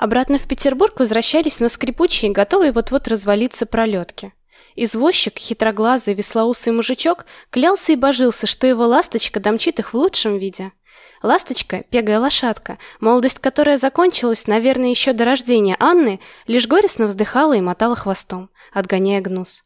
Обратно в Петербург возвращались на скрипучей, готовой вот-вот развалиться пролетке. Извозчик, хитроглазый, веслоусый мужичок, клялся и божился, что его ласточка домчит их в лучшем виде. Ласточка, пегая лошадка, молодость которая закончилась, наверное, еще до рождения Анны, лишь горестно вздыхала и мотала хвостом, отгоняя гнус.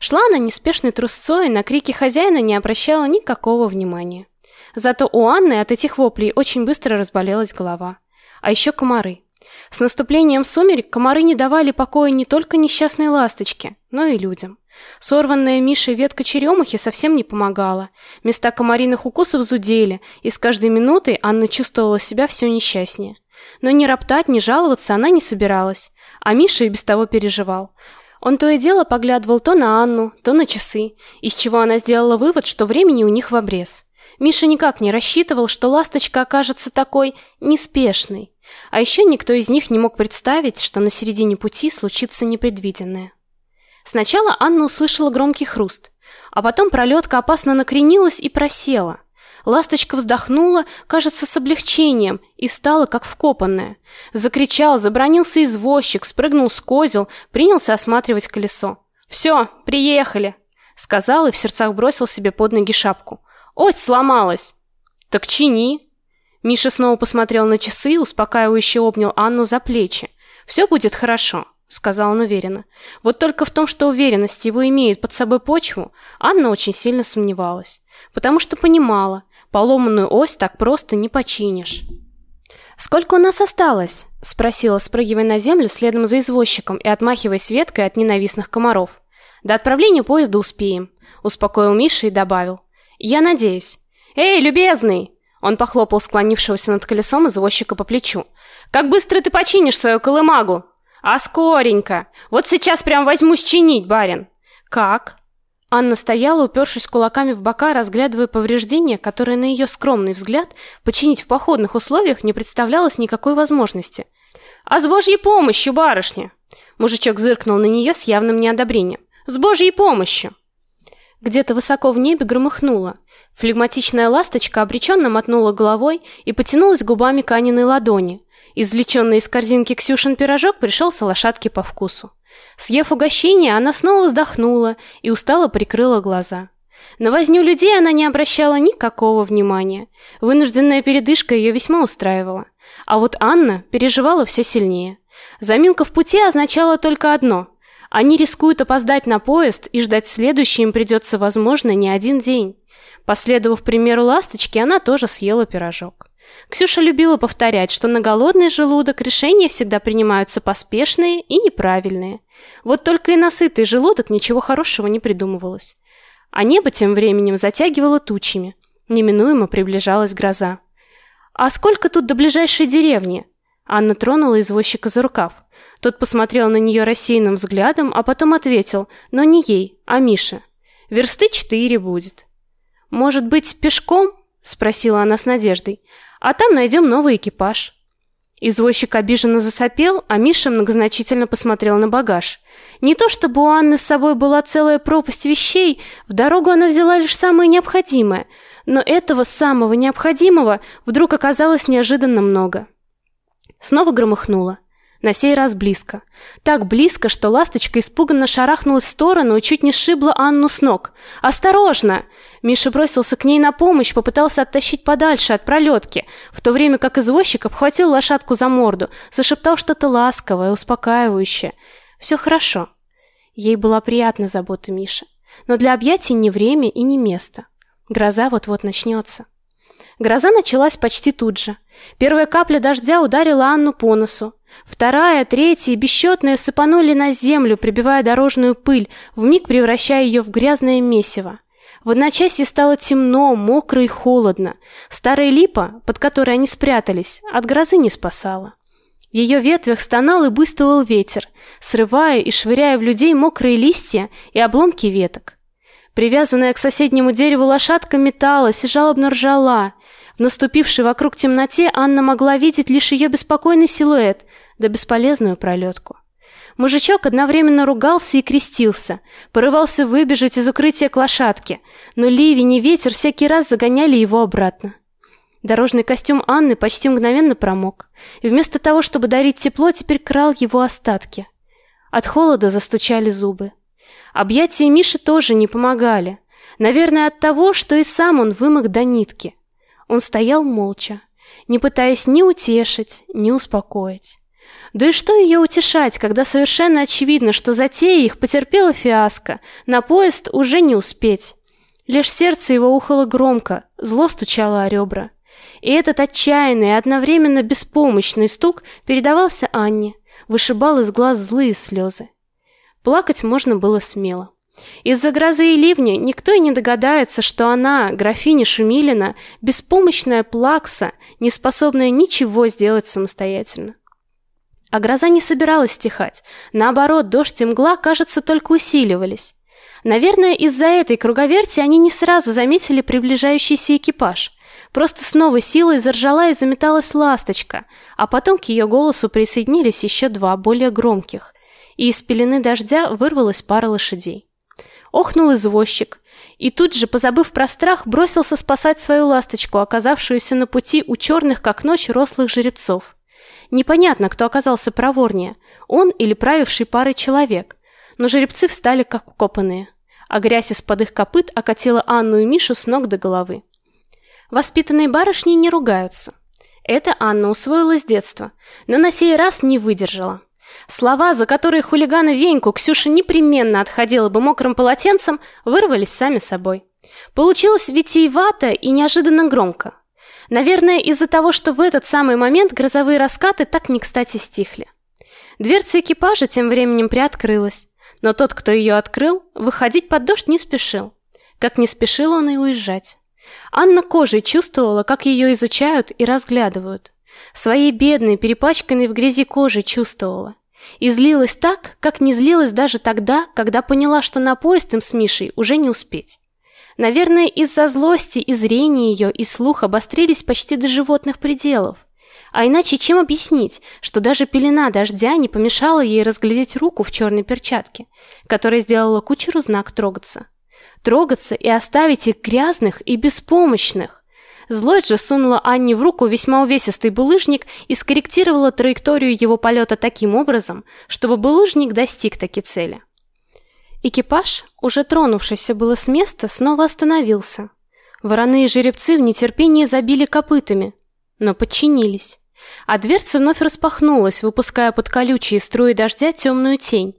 Шла она неспешной трусцой, на крики хозяина не обращала никакого внимания. Зато у Анны от этих воплей очень быстро разболелась голова. А еще комары. С наступлением сумерек комары не давали покоя не только несчастной ласточке, но и людям. Сорванная Мишей ветка черемухи совсем не помогала. Места комариных укусов зудели, и с каждой минутой Анна чувствовала себя все несчастнее. Но ни роптать, ни жаловаться она не собиралась, а Миша и без того переживал. Он то и дело поглядывал то на Анну, то на часы, из чего она сделала вывод, что времени у них в обрез. Миша никак не рассчитывал, что ласточка окажется такой неспешной. А еще никто из них не мог представить, что на середине пути случится непредвиденное. Сначала Анна услышала громкий хруст, а потом пролетка опасно накренилась и просела. Ласточка вздохнула, кажется, с облегчением, и встала как вкопанная. Закричал, забронился извозчик, спрыгнул с козел, принялся осматривать колесо. «Все, приехали!» Сказал и в сердцах бросил себе под ноги шапку. «Ось сломалась!» «Так чини!» Миша снова посмотрел на часы, успокаивающе обнял Анну за плечи. «Все будет хорошо», — сказал он уверенно. Вот только в том, что уверенность его имеет под собой почву, Анна очень сильно сомневалась, потому что понимала, поломанную ось так просто не починишь. «Сколько у нас осталось?» — спросила, спрыгивая на землю следом за извозчиком и отмахиваясь веткой от ненавистных комаров. «До отправления поезда успеем», — успокоил Миша и добавил. «Я надеюсь». «Эй, любезный!» Он похлопал склонившегося над колесом извозчика по плечу. «Как быстро ты починишь свою колымагу?» «А скоренько! Вот сейчас прям возьмусь чинить, барин!» «Как?» Анна стояла, упершись кулаками в бока, разглядывая повреждения, которые, на ее скромный взгляд, починить в походных условиях не представлялось никакой возможности. «А с божьей помощью, барышня!» Мужичок зыркнул на нее с явным неодобрением. «С божьей помощью!» Где-то высоко в небе громыхнуло. Флегматичная ласточка обреченно мотнула головой и потянулась губами к Аниной ладони. Извлеченный из корзинки Ксюшин пирожок пришелся лошадке по вкусу. Съев угощение, она снова вздохнула и устало прикрыла глаза. На возню людей она не обращала никакого внимания. Вынужденная передышка ее весьма устраивала. А вот Анна переживала все сильнее. Заминка в пути означала только одно – они рискуют опоздать на поезд, и ждать следующий им придется, возможно, не один день. Последовав примеру ласточки, она тоже съела пирожок. Ксюша любила повторять, что на голодный желудок решения всегда принимаются поспешные и неправильные. Вот только и на сытый желудок ничего хорошего не придумывалось. А небо тем временем затягивало тучами. Неминуемо приближалась гроза. «А сколько тут до ближайшей деревни?» Анна тронула извозчика за рукав. Тот посмотрел на нее рассеянным взглядом, а потом ответил, но не ей, а Мише. «Версты четыре будет». «Может быть, пешком?» – спросила она с надеждой. «А там найдем новый экипаж». Извозчик обиженно засопел, а Миша многозначительно посмотрел на багаж. Не то чтобы у Анны с собой была целая пропасть вещей, в дорогу она взяла лишь самое необходимое, но этого самого необходимого вдруг оказалось неожиданно много. Снова громыхнуло. На сей раз близко. Так близко, что ласточка испуганно шарахнулась в сторону и чуть не сшибла Анну с ног. «Осторожно!» Миша бросился к ней на помощь, попытался оттащить подальше от пролетки, в то время как извозчик обхватил лошадку за морду, зашептал что-то ласковое, успокаивающее. «Все хорошо». Ей была приятна забота Миши. Но для объятий не время и не место. Гроза вот-вот начнется. Гроза началась почти тут же. Первая капля дождя ударила Анну по носу. Вторая, третья и сыпанули на землю, прибивая дорожную пыль, вмиг превращая ее в грязное месиво. В одночасье стало темно, мокро и холодно. Старая липа, под которой они спрятались, от грозы не спасала. В ее ветвях стонал и буйствовал ветер, срывая и швыряя в людей мокрые листья и обломки веток. Привязанная к соседнему дереву лошадка металась и жалобно ржала. В наступившей вокруг темноте Анна могла видеть лишь ее беспокойный силуэт, да бесполезную пролетку. Мужичок одновременно ругался и крестился, порывался выбежать из укрытия к лошадке, но ливень и ветер всякий раз загоняли его обратно. Дорожный костюм Анны почти мгновенно промок, и вместо того, чтобы дарить тепло, теперь крал его остатки. От холода застучали зубы. Объятия Миши тоже не помогали. Наверное, от того, что и сам он вымок до нитки. Он стоял молча, не пытаясь ни утешить, ни успокоить. Да и что ее утешать, когда совершенно очевидно, что затея их потерпела фиаско, на поезд уже не успеть. Лишь сердце его ухало громко, зло стучало о ребра. И этот отчаянный и одновременно беспомощный стук передавался Анне, вышибал из глаз злые слезы. Плакать можно было смело. Из-за грозы и ливня никто и не догадается, что она, графиня Шумилина, беспомощная плакса, не способная ничего сделать самостоятельно. А гроза не собиралась стихать. Наоборот, дождь и мгла, кажется, только усиливались. Наверное, из-за этой круговерти они не сразу заметили приближающийся экипаж. Просто с новой силой заржала и заметалась ласточка, а потом к ее голосу присоединились еще два, более громких. И из пелены дождя вырвалась пара лошадей. Охнул извозчик, и тут же, позабыв про страх, бросился спасать свою ласточку, оказавшуюся на пути у черных, как ночь, рослых жеребцов. Непонятно, кто оказался проворнее, он или правивший парой человек, но жеребцы встали как укопанные, а грязь из-под их копыт окатила Анну и Мишу с ног до головы. Воспитанные барышни не ругаются. Это Анна усвоила с детства, но на сей раз не выдержала. Слова, за которые хулигана Веньку Ксюша непременно отходила бы мокрым полотенцем, вырвались сами собой. Получилось витиевато и неожиданно громко. Наверное, из-за того, что в этот самый момент грозовые раскаты так не кстати стихли. Дверца экипажа тем временем приоткрылась, но тот, кто ее открыл, выходить под дождь не спешил. Как не спешил он и уезжать. Анна кожей чувствовала, как ее изучают и разглядывают. Своей бедной, перепачканной в грязи кожей чувствовала. И злилась так, как не злилась даже тогда, когда поняла, что на поезд им с Мишей уже не успеть. Наверное, из-за злости и зрения ее, и слух обострились почти до животных пределов. А иначе чем объяснить, что даже пелена дождя не помешала ей разглядеть руку в черной перчатке, которая сделала кучеру знак трогаться? Трогаться и оставить их грязных и беспомощных. Злость же сунула Анне в руку весьма увесистый булыжник и скорректировала траекторию его полета таким образом, чтобы булыжник достиг таки цели. Экипаж, уже тронувшийся было с места, снова остановился. Вороны и жеребцы в нетерпении забили копытами, но подчинились. А дверца вновь распахнулась, выпуская под колючие струи дождя темную тень.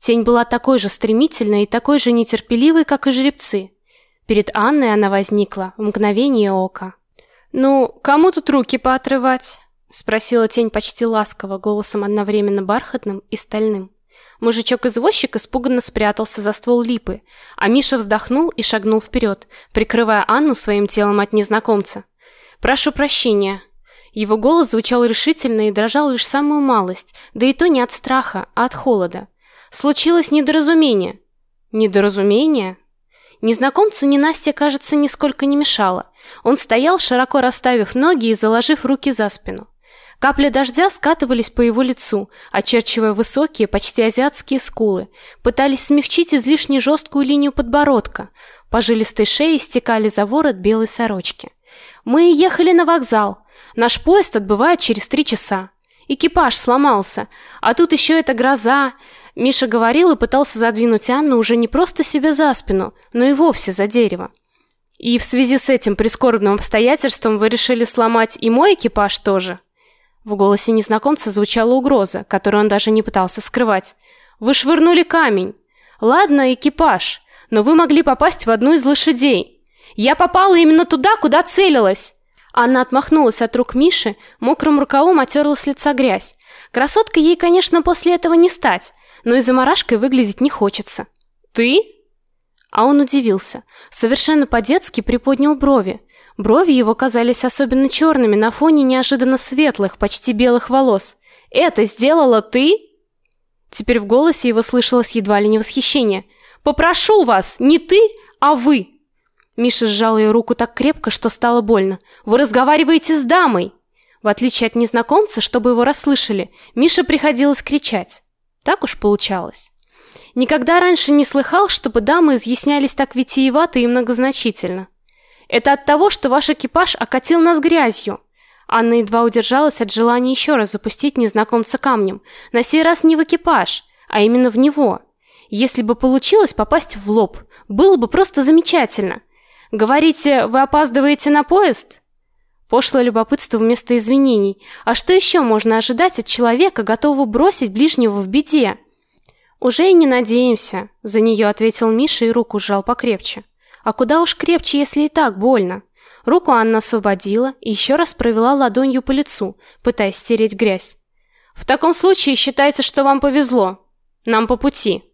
Тень была такой же стремительной и такой же нетерпеливой, как и жеребцы. Перед Анной она возникла в мгновение ока. «Ну, кому тут руки поотрывать?» — спросила тень почти ласково, голосом одновременно бархатным и стальным. Мужичок-извозчик испуганно спрятался за ствол липы, а Миша вздохнул и шагнул вперед, прикрывая Анну своим телом от незнакомца. «Прошу прощения». Его голос звучал решительно и дрожал лишь самую малость, да и то не от страха, а от холода. Случилось недоразумение. Недоразумение? Незнакомцу ненастья, кажется, нисколько не мешало. Он стоял, широко расставив ноги и заложив руки за спину. Капли дождя скатывались по его лицу, очерчивая высокие, почти азиатские скулы, пытались смягчить излишне жесткую линию подбородка. По жилистой шее стекали за ворот белой сорочки. Мы ехали на вокзал. Наш поезд отбывает через три часа. Экипаж сломался, а тут еще эта гроза. Миша говорил и пытался задвинуть Анну уже не просто себе за спину, но и вовсе за дерево. И в связи с этим прискорбным обстоятельством вы решили сломать и мой экипаж тоже? В голосе незнакомца звучала угроза, которую он даже не пытался скрывать. Вы швырнули камень. Ладно, экипаж, но вы могли попасть в одну из лошадей. Я попала именно туда, куда целилась. Анна отмахнулась от рук Миши, мокрым рукавом отерла с лица грязь. Красотка ей, конечно, после этого не стать, но и заморашкой выглядеть не хочется. Ты? А он удивился, совершенно по-детски приподнял брови. Брови его казались особенно черными на фоне неожиданно светлых, почти белых волос. «Это сделала ты?» Теперь в голосе его слышалось едва ли не восхищение. «Попрошу вас, не ты, а вы!» Миша сжал ее руку так крепко, что стало больно. «Вы разговариваете с дамой!» В отличие от незнакомца, чтобы его расслышали, Мише приходилось кричать. Так уж получалось. Никогда раньше не слыхал, чтобы дамы изъяснялись так витиевато и многозначительно. Это от того, что ваш экипаж окатил нас грязью. Анна едва удержалась от желания еще раз запустить незнакомца камнем, на сей раз не в экипаж, а именно в него. Если бы получилось попасть в лоб, было бы просто замечательно. Говорите, вы опаздываете на поезд? Пошлое любопытство вместо извинений. А что еще можно ожидать от человека, готового бросить ближнего в беде? Уже и не надеемся, за нее ответил Миша и руку сжал покрепче. А куда уж крепче, если и так больно. Руку Анна освободила и еще раз провела ладонью по лицу, пытаясь стереть грязь. В таком случае считается, что вам повезло. Нам по пути.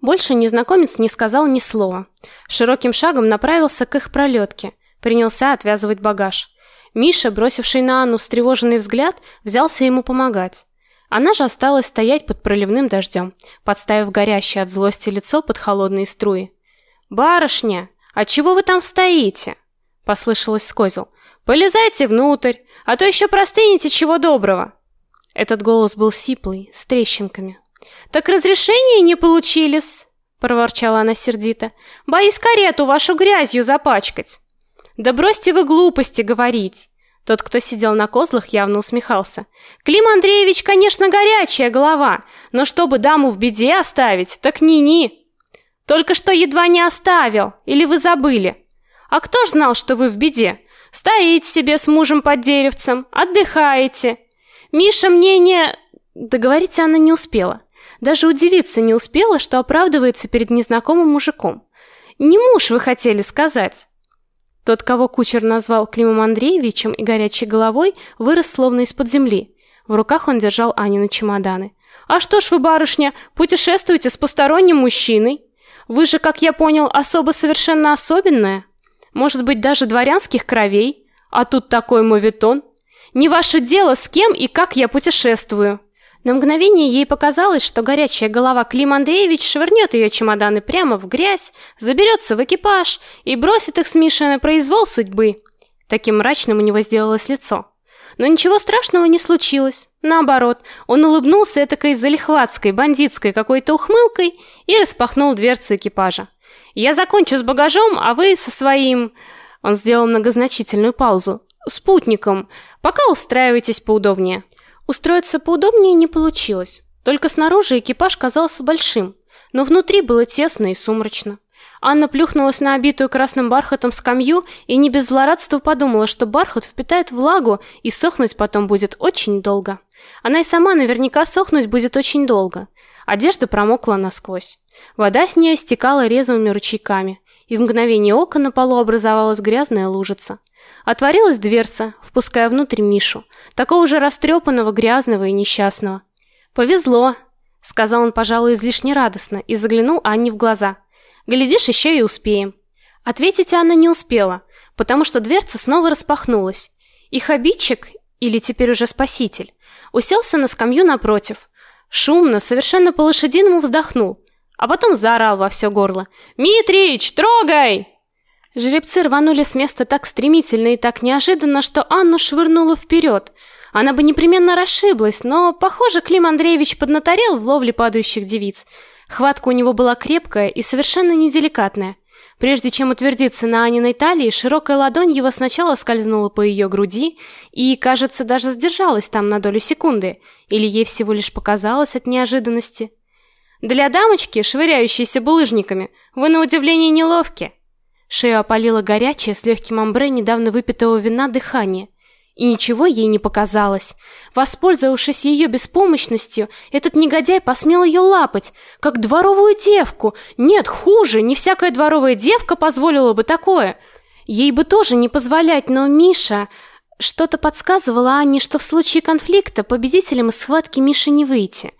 Больше незнакомец не сказал ни слова. Широким шагом направился к их пролетке, принялся отвязывать багаж. Миша, бросивший на Анну встревоженный взгляд, взялся ему помогать. Она же осталась стоять под проливным дождем, подставив горящее от злости лицо под холодные струи. «Барышня, а чего вы там стоите?» — послышалось с козел. «Полезайте внутрь, а то еще простынете чего доброго!» Этот голос был сиплый, с трещинками. «Так разрешения не получились?» — проворчала она сердито. «Боюсь карету вашу грязью запачкать». Да бросьте вы глупости говорить. Тот, кто сидел на козлах, явно усмехался. Клим Андреевич, конечно, горячая голова, но чтобы даму в беде оставить, так ни-ни. Только что едва не оставил, или вы забыли? А кто ж знал, что вы в беде? Стоите себе с мужем под деревцем, отдыхаете. Миша мне не... Договорить она не успела. Даже удивиться не успела, что оправдывается перед незнакомым мужиком. Не муж вы хотели сказать. Тот, кого кучер назвал Климом Андреевичем и горячей головой, вырос словно из-под земли. В руках он держал Анины чемоданы. «А что ж вы, барышня, путешествуете с посторонним мужчиной? Вы же, как я понял, особо совершенно особенная. Может быть, даже дворянских кровей? А тут такой моветон. Не ваше дело, с кем и как я путешествую». На мгновение ей показалось, что горячая голова Клим Андреевич швырнет ее чемоданы прямо в грязь, заберется в экипаж и бросит их с Мишей на произвол судьбы. Таким мрачным у него сделалось лицо. Но ничего страшного не случилось. Наоборот, он улыбнулся этакой залихватской, бандитской какой-то ухмылкой и распахнул дверцу экипажа. «Я закончу с багажом, а вы со своим...» Он сделал многозначительную паузу. «Спутником. Пока устраивайтесь поудобнее». Устроиться поудобнее не получилось. Только снаружи экипаж казался большим, но внутри было тесно и сумрачно. Анна плюхнулась на обитую красным бархатом скамью и не без злорадства подумала, что бархат впитает влагу и сохнуть потом будет очень долго. Она и сама наверняка сохнуть будет очень долго. Одежда промокла насквозь. Вода с нее стекала резвыми ручейками, и в мгновение ока на полу образовалась грязная лужица. Отворилась дверца, впуская внутрь Мишу, такого же растрепанного, грязного и несчастного. «Повезло», — сказал он, пожалуй, излишне радостно, и заглянул Анне в глаза. «Глядишь, еще и успеем». Ответить Анна не успела, потому что дверца снова распахнулась. Их обидчик, или теперь уже спаситель, уселся на скамью напротив. Шумно, совершенно по-лошадиному вздохнул, а потом заорал во все горло. «Митрич, трогай!» Жеребцы рванули с места так стремительно и так неожиданно, что Анну швырнуло вперед. Она бы непременно расшиблась, но, похоже, Клим Андреевич поднаторел в ловле падающих девиц. Хватка у него была крепкая и совершенно неделикатная. Прежде чем утвердиться на Аниной талии, широкая ладонь его сначала скользнула по ее груди и, кажется, даже сдержалась там на долю секунды, или ей всего лишь показалось от неожиданности. Для дамочки, швыряющейся булыжниками, вы на удивление неловки. Шею опалило горячее с легким амбре недавно выпитого вина дыхание. И ничего ей не показалось. Воспользовавшись ее беспомощностью, этот негодяй посмел ее лапать, как дворовую девку. Нет, хуже, не всякая дворовая девка позволила бы такое. Ей бы тоже не позволять, но Миша... Что-то подсказывало Анне, что в случае конфликта победителем из схватки Мише не выйти.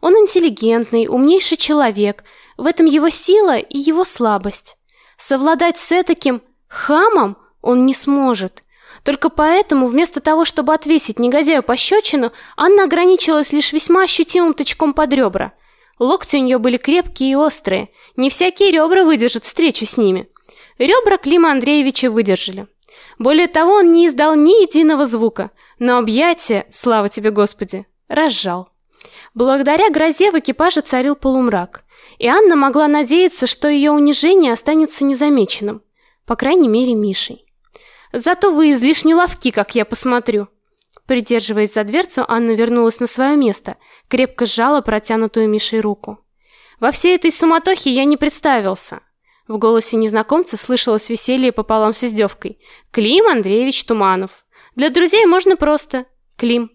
Он интеллигентный, умнейший человек. В этом его сила и его слабость. Совладать с таким хамом он не сможет. Только поэтому, вместо того, чтобы отвесить негодяю пощечину, Анна ограничилась лишь весьма ощутимым тычком под ребра. Локти у нее были крепкие и острые, не всякие ребра выдержат встречу с ними. Ребра Клима Андреевича выдержали. Более того, он не издал ни единого звука, но объятие, слава тебе, Господи, разжал. Благодаря грозе в экипаже царил полумрак и Анна могла надеяться, что ее унижение останется незамеченным, по крайней мере, Мишей. Зато вы излишне ловки, как я посмотрю. Придерживаясь за дверцу, Анна вернулась на свое место, крепко сжала протянутую Мишей руку. Во всей этой суматохе я не представился. В голосе незнакомца слышалось веселье пополам с издевкой. Клим Андреевич Туманов. Для друзей можно просто Клим.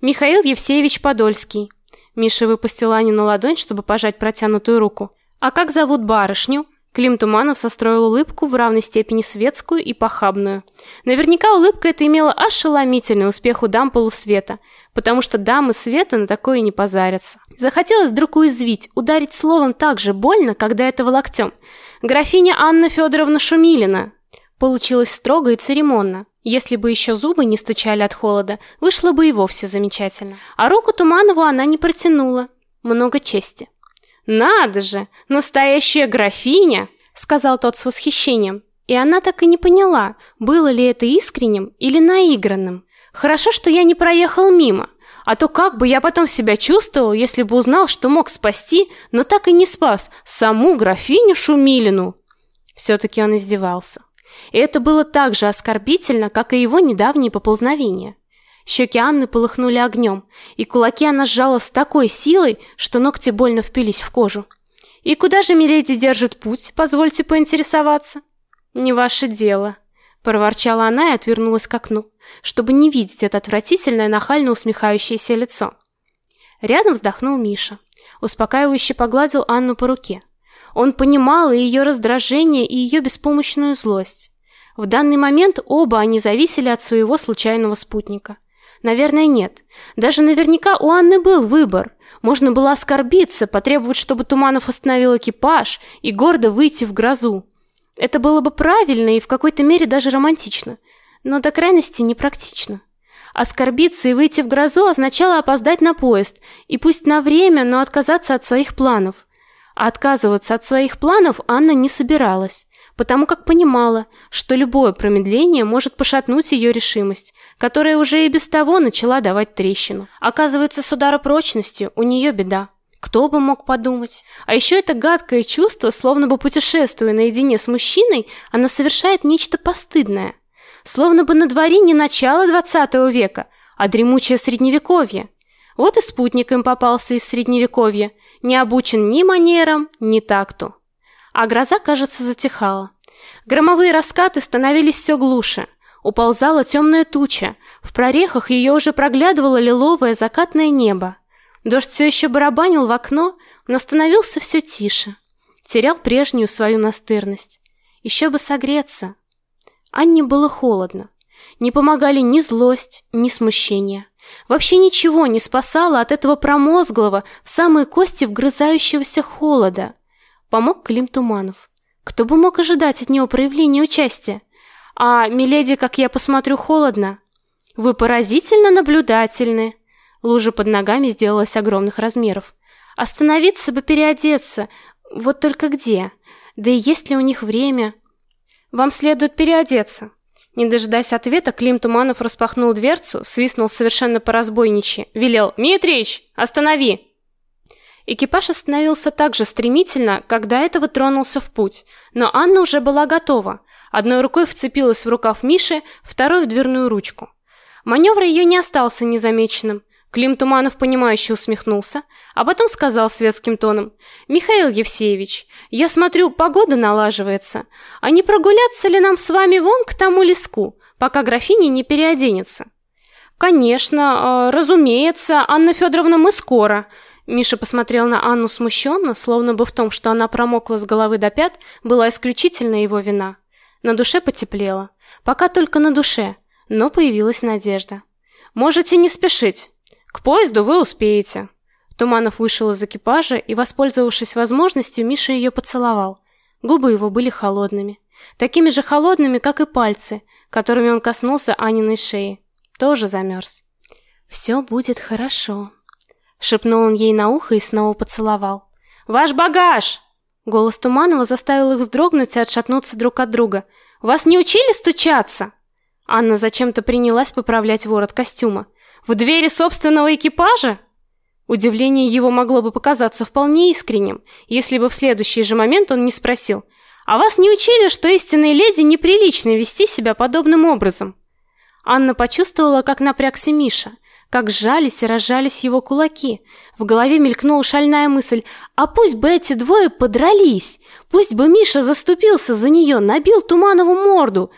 Михаил Евсеевич Подольский. Миша выпустил Аню на ладонь, чтобы пожать протянутую руку. А как зовут барышню? Клим Туманов состроил улыбку в равной степени светскую и похабную. Наверняка улыбка эта имела ошеломительный успех у дам полусвета, потому что дамы света на такое не позарятся. Захотелось вдруг уязвить, ударить словом так же больно, когда этого локтем. Графиня Анна Федоровна Шумилина. Получилось строго и церемонно. Если бы еще зубы не стучали от холода, вышло бы и вовсе замечательно. А руку Туманову она не протянула. Много чести. «Надо же! Настоящая графиня!» — сказал тот с восхищением. И она так и не поняла, было ли это искренним или наигранным. «Хорошо, что я не проехал мимо, а то как бы я потом себя чувствовал, если бы узнал, что мог спасти, но так и не спас саму графиню Шумилину». Все-таки он издевался. И это было так же оскорбительно, как и его недавние поползновения. Щеки Анны полыхнули огнем, и кулаки она сжала с такой силой, что ногти больно впились в кожу. «И куда же миледи держит путь, позвольте поинтересоваться?» «Не ваше дело», — проворчала она и отвернулась к окну, чтобы не видеть это отвратительное, нахально усмехающееся лицо. Рядом вздохнул Миша, успокаивающе погладил Анну по руке. Он понимал и ее раздражение, и ее беспомощную злость. В данный момент оба они зависели от своего случайного спутника. Наверное, нет. Даже наверняка у Анны был выбор. Можно было оскорбиться, потребовать, чтобы Туманов остановил экипаж и гордо выйти в грозу. Это было бы правильно и в какой-то мере даже романтично, но до крайности непрактично. Оскорбиться и выйти в грозу означало опоздать на поезд, и пусть на время, но отказаться от своих планов. А отказываться от своих планов Анна не собиралась потому как понимала, что любое промедление может пошатнуть ее решимость, которая уже и без того начала давать трещину. Оказывается, с ударопрочностью у нее беда. Кто бы мог подумать? А еще это гадкое чувство, словно бы путешествуя наедине с мужчиной, она совершает нечто постыдное. Словно бы на дворе не начало двадцатого века, а дремучее средневековье. Вот и спутник им попался из средневековья, не обучен ни манерам, ни такту а гроза, кажется, затихала. Громовые раскаты становились все глуше. Уползала темная туча. В прорехах ее уже проглядывало лиловое закатное небо. Дождь все еще барабанил в окно, но становился все тише. Терял прежнюю свою настырность. Еще бы согреться. Анне было холодно. Не помогали ни злость, ни смущение. Вообще ничего не спасало от этого промозглого в самые кости вгрызающегося холода. Помог Клим Туманов. Кто бы мог ожидать от него проявления участия? А миледи, как я посмотрю, холодно. Вы поразительно наблюдательны. Лужа под ногами сделалась огромных размеров. Остановиться бы переодеться. Вот только где? Да и есть ли у них время? Вам следует переодеться. Не дожидаясь ответа, Клим Туманов распахнул дверцу, свистнул совершенно по-разбойничьи, велел «Митрич, останови!» Экипаж остановился так же стремительно, как до этого тронулся в путь, но Анна уже была готова. Одной рукой вцепилась в рукав Миши, второй в дверную ручку. Маневр ее не остался незамеченным. Клим Туманов понимающе усмехнулся, а потом сказал светским тоном: "Михаил Евсеевич, я смотрю, погода налаживается. А не прогуляться ли нам с вами вон к тому леску, пока графиня не переоденется?" "Конечно, э, разумеется, Анна Федоровна, мы скоро", Миша посмотрел на Анну смущенно, словно бы в том, что она промокла с головы до пят, была исключительно его вина. На душе потеплело. Пока только на душе, но появилась надежда. Можете не спешить. К поезду вы успеете. Туманов вышел из экипажа и, воспользовавшись возможностью, Миша ее поцеловал. Губы его были холодными, такими же холодными, как и пальцы, которыми он коснулся Аниной шеи. Тоже замерз. «Все будет хорошо», шепнул он ей на ухо и снова поцеловал. Ваш багаж. Голос Туманова заставил их вздрогнуть и отшатнуться друг от друга. Вас не учили стучаться? Анна зачем-то принялась поправлять ворот костюма. В двери собственного экипажа? Удивление его могло бы показаться вполне искренним, если бы в следующий же момент он не спросил: А вас не учили, что истинной леди неприлично вести себя подобным образом? Анна почувствовала, как напрягся Миша, как сжались и разжались его кулаки. В голове мелькнула шальная мысль: а пусть бы эти двое подрались, пусть бы Миша заступился за нее, набил Туманову морду.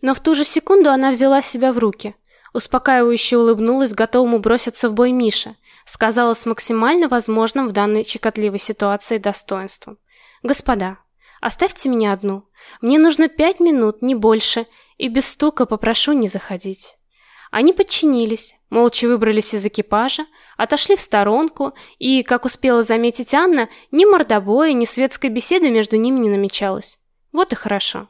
Но в ту же секунду она взяла себя в руки. Успокаивающе улыбнулась готовому броситься в бой Мише, сказала с максимально возможным в данной щекотливой ситуации достоинством: "Господа, оставьте меня одну. Мне нужно пять минут, не больше, и без стука попрошу не заходить". Они подчинились, молча выбрались из экипажа, отошли в сторонку, и, как успела заметить Анна, ни мордобоя, ни светской беседы между ними не намечалось. Вот и хорошо.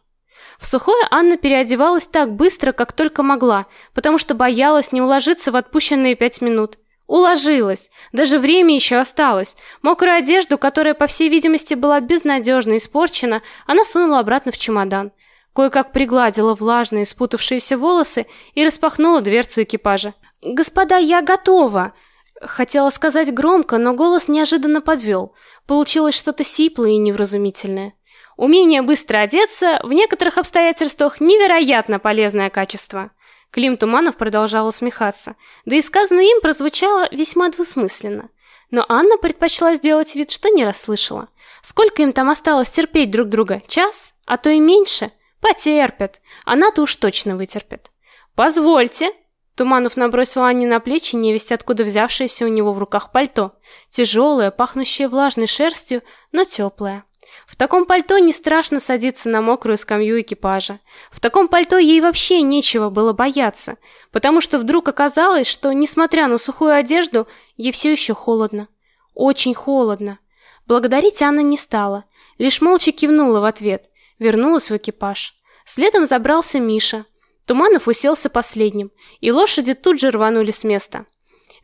В сухое Анна переодевалась так быстро, как только могла, потому что боялась не уложиться в отпущенные пять минут. Уложилась. Даже время еще осталось. Мокрую одежду, которая, по всей видимости, была безнадежно испорчена, она сунула обратно в чемодан. Кое-как пригладила влажные, спутавшиеся волосы и распахнула дверцу экипажа. "Господа, я готова", хотела сказать громко, но голос неожиданно подвел. Получилось что-то сиплое и невразумительное. Умение быстро одеться в некоторых обстоятельствах невероятно полезное качество. Клим Туманов продолжал усмехаться, да и сказанное им прозвучало весьма двусмысленно. Но Анна предпочла сделать вид, что не расслышала. Сколько им там осталось терпеть друг друга? Час? А то и меньше? Потерпят. Она-то уж точно вытерпит. Позвольте. Туманов набросил Анне на плечи невесть откуда взявшееся у него в руках пальто. Тяжелое, пахнущее влажной шерстью, но теплое. В таком пальто не страшно садиться на мокрую скамью экипажа. В таком пальто ей вообще нечего было бояться, потому что вдруг оказалось, что, несмотря на сухую одежду, ей все еще холодно. Очень холодно. Благодарить Анна не стала, лишь молча кивнула в ответ, вернулась в экипаж. Следом забрался Миша. Туманов уселся последним, и лошади тут же рванули с места.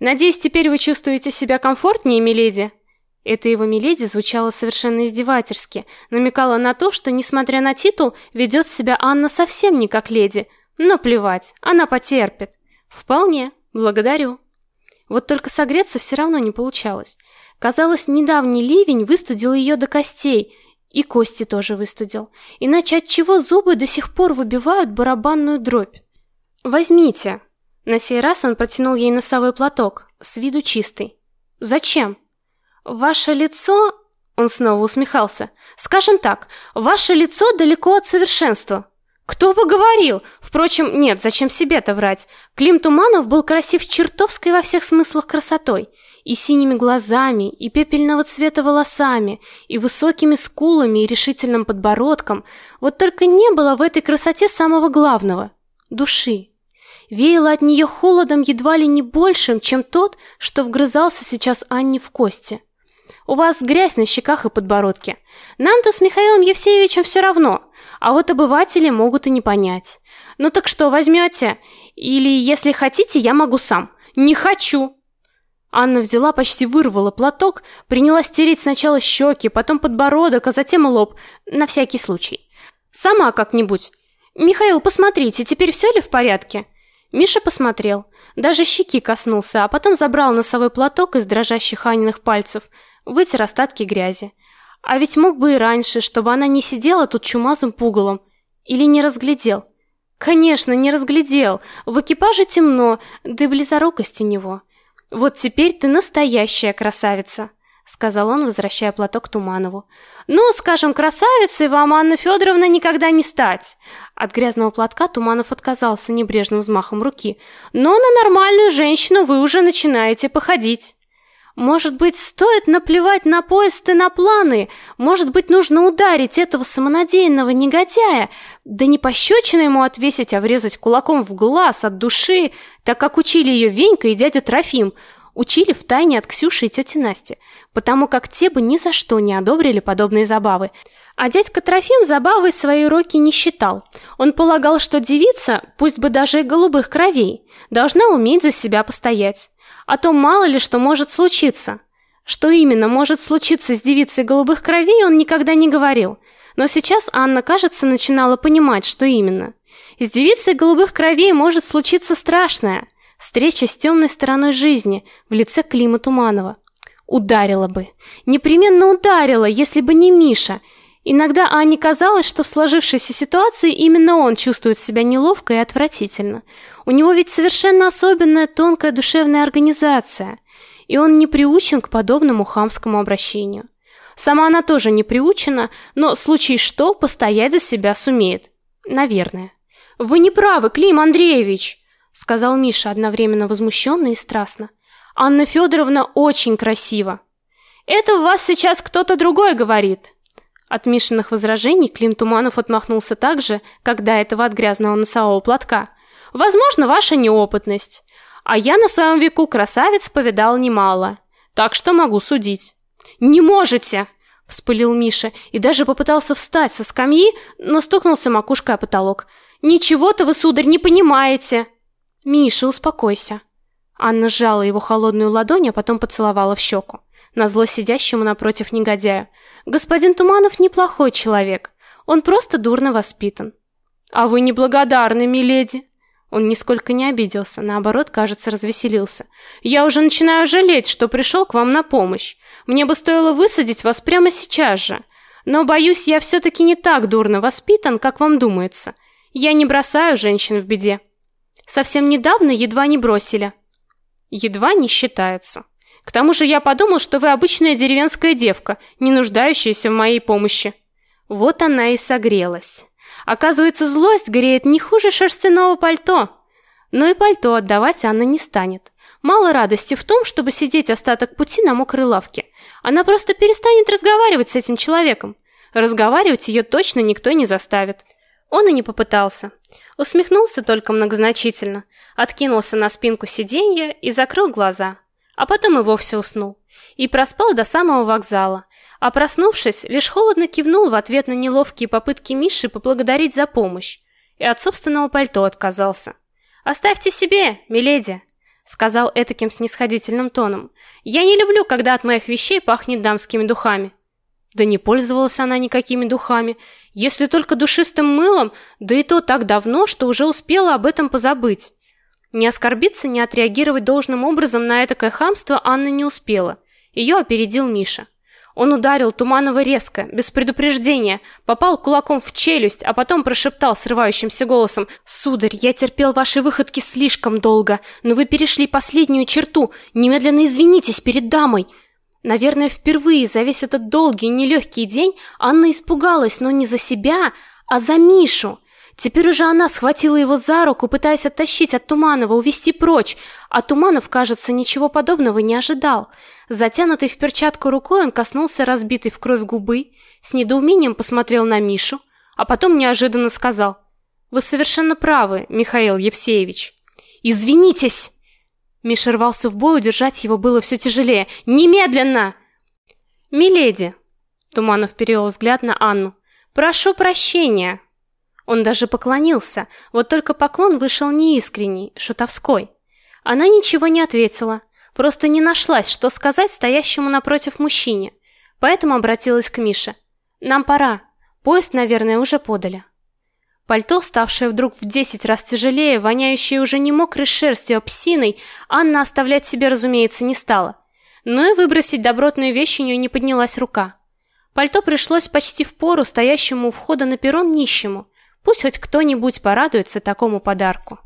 Надеюсь, теперь вы чувствуете себя комфортнее, миледи, это его миледи звучало совершенно издевательски, намекало на то, что, несмотря на титул, ведет себя Анна совсем не как леди. Но плевать, она потерпит. Вполне, благодарю. Вот только согреться все равно не получалось. Казалось, недавний ливень выстудил ее до костей, и кости тоже выстудил. Иначе от чего зубы до сих пор выбивают барабанную дробь? Возьмите. На сей раз он протянул ей носовой платок, с виду чистый. Зачем? Ваше лицо, он снова усмехался. Скажем так, ваше лицо далеко от совершенства. Кто бы говорил? Впрочем, нет, зачем себе-то врать? Клим Туманов был красив чертовской во всех смыслах красотой, и синими глазами, и пепельного цвета волосами, и высокими скулами, и решительным подбородком. Вот только не было в этой красоте самого главного души. Веяло от нее холодом едва ли не большим, чем тот, что вгрызался сейчас Анне в кости. У вас грязь на щеках и подбородке. Нам-то с Михаилом Евсеевичем все равно, а вот обыватели могут и не понять. Ну так что, возьмете? Или, если хотите, я могу сам. Не хочу. Анна взяла, почти вырвала платок, принялась тереть сначала щеки, потом подбородок, а затем лоб, на всякий случай. Сама как-нибудь. Михаил, посмотрите, теперь все ли в порядке? Миша посмотрел, даже щеки коснулся, а потом забрал носовой платок из дрожащих Аниных пальцев – вытер остатки грязи. А ведь мог бы и раньше, чтобы она не сидела тут чумазым пугалом. Или не разглядел. Конечно, не разглядел. В экипаже темно, да и близорукость у него. Вот теперь ты настоящая красавица, сказал он, возвращая платок Туманову. Ну, скажем, красавицей вам Анна Федоровна никогда не стать. От грязного платка Туманов отказался небрежным взмахом руки. Но на нормальную женщину вы уже начинаете походить. Может быть, стоит наплевать на поезд и на планы? Может быть, нужно ударить этого самонадеянного негодяя? Да не пощечины ему отвесить, а врезать кулаком в глаз от души, так как учили ее Венька и дядя Трофим. Учили в тайне от Ксюши и тети Насти, потому как те бы ни за что не одобрили подобные забавы. А дядька Трофим забавой свои уроки не считал. Он полагал, что девица, пусть бы даже и голубых кровей, должна уметь за себя постоять. А то мало ли что может случиться. Что именно может случиться с девицей голубых кровей, он никогда не говорил. Но сейчас Анна, кажется, начинала понимать, что именно. С девицей голубых кровей может случиться страшное встреча с темной стороной жизни в лице Клима Туманова. Ударила бы. Непременно ударила, если бы не Миша. Иногда Анне казалось, что в сложившейся ситуации именно он чувствует себя неловко и отвратительно. У него ведь совершенно особенная тонкая душевная организация, и он не приучен к подобному хамскому обращению. Сама она тоже не приучена, но в случае что постоять за себя сумеет. Наверное. Вы не правы, Клим Андреевич, сказал Миша одновременно возмущенно и страстно. Анна Федоровна очень красива. Это у вас сейчас кто-то другой говорит. От Мишиных возражений Клим Туманов отмахнулся так же, как до этого от грязного носового платка. Возможно, ваша неопытность. А я на своем веку красавиц повидал немало, так что могу судить. Не можете, вспылил Миша и даже попытался встать со скамьи, но стукнулся макушкой о потолок. Ничего-то вы, сударь, не понимаете. Миша, успокойся. Анна сжала его холодную ладонь, а потом поцеловала в щеку, назло сидящему напротив негодяя. Господин Туманов неплохой человек. Он просто дурно воспитан. А вы неблагодарны, миледи. Он нисколько не обиделся, наоборот, кажется, развеселился. Я уже начинаю жалеть, что пришел к вам на помощь. Мне бы стоило высадить вас прямо сейчас же. Но боюсь, я все таки не так дурно воспитан, как вам думается. Я не бросаю женщин в беде. Совсем недавно едва не бросили. Едва не считается. К тому же я подумал, что вы обычная деревенская девка, не нуждающаяся в моей помощи. Вот она и согрелась. Оказывается, злость греет не хуже шерстяного пальто. Но и пальто отдавать Анна не станет. Мало радости в том, чтобы сидеть остаток пути на мокрой лавке. Она просто перестанет разговаривать с этим человеком. Разговаривать ее точно никто не заставит. Он и не попытался. Усмехнулся только многозначительно, откинулся на спинку сиденья и закрыл глаза а потом и вовсе уснул. И проспал до самого вокзала, а проснувшись, лишь холодно кивнул в ответ на неловкие попытки Миши поблагодарить за помощь, и от собственного пальто отказался. «Оставьте себе, миледи», — сказал этаким снисходительным тоном. «Я не люблю, когда от моих вещей пахнет дамскими духами». Да не пользовалась она никакими духами, если только душистым мылом, да и то так давно, что уже успела об этом позабыть. Не оскорбиться, не отреагировать должным образом на это хамство Анна не успела. Ее опередил Миша. Он ударил Туманова резко, без предупреждения, попал кулаком в челюсть, а потом прошептал срывающимся голосом: "Сударь, я терпел ваши выходки слишком долго, но вы перешли последнюю черту. Немедленно извинитесь перед дамой". Наверное, впервые за весь этот долгий и нелегкий день Анна испугалась, но не за себя, а за Мишу. Теперь уже она схватила его за руку, пытаясь оттащить от Туманова, увести прочь, а Туманов, кажется, ничего подобного не ожидал. Затянутый в перчатку рукой он коснулся разбитой в кровь губы, с недоумением посмотрел на Мишу, а потом неожиданно сказал: "Вы совершенно правы, Михаил Евсеевич. Извинитесь". Миша рвался в бой, удержать его было все тяжелее. "Немедленно!" "Миледи", Туманов перевел взгляд на Анну. "Прошу прощения". Он даже поклонился, вот только поклон вышел неискренний, шутовской. Она ничего не ответила, просто не нашлась, что сказать стоящему напротив мужчине, поэтому обратилась к Мише. «Нам пора. Поезд, наверное, уже подали». Пальто, ставшее вдруг в десять раз тяжелее, воняющее уже не мокрой шерстью, а псиной, Анна оставлять себе, разумеется, не стала. Но и выбросить добротную вещь у нее не поднялась рука. Пальто пришлось почти в пору стоящему у входа на перрон нищему, Пусть хоть кто-нибудь порадуется такому подарку.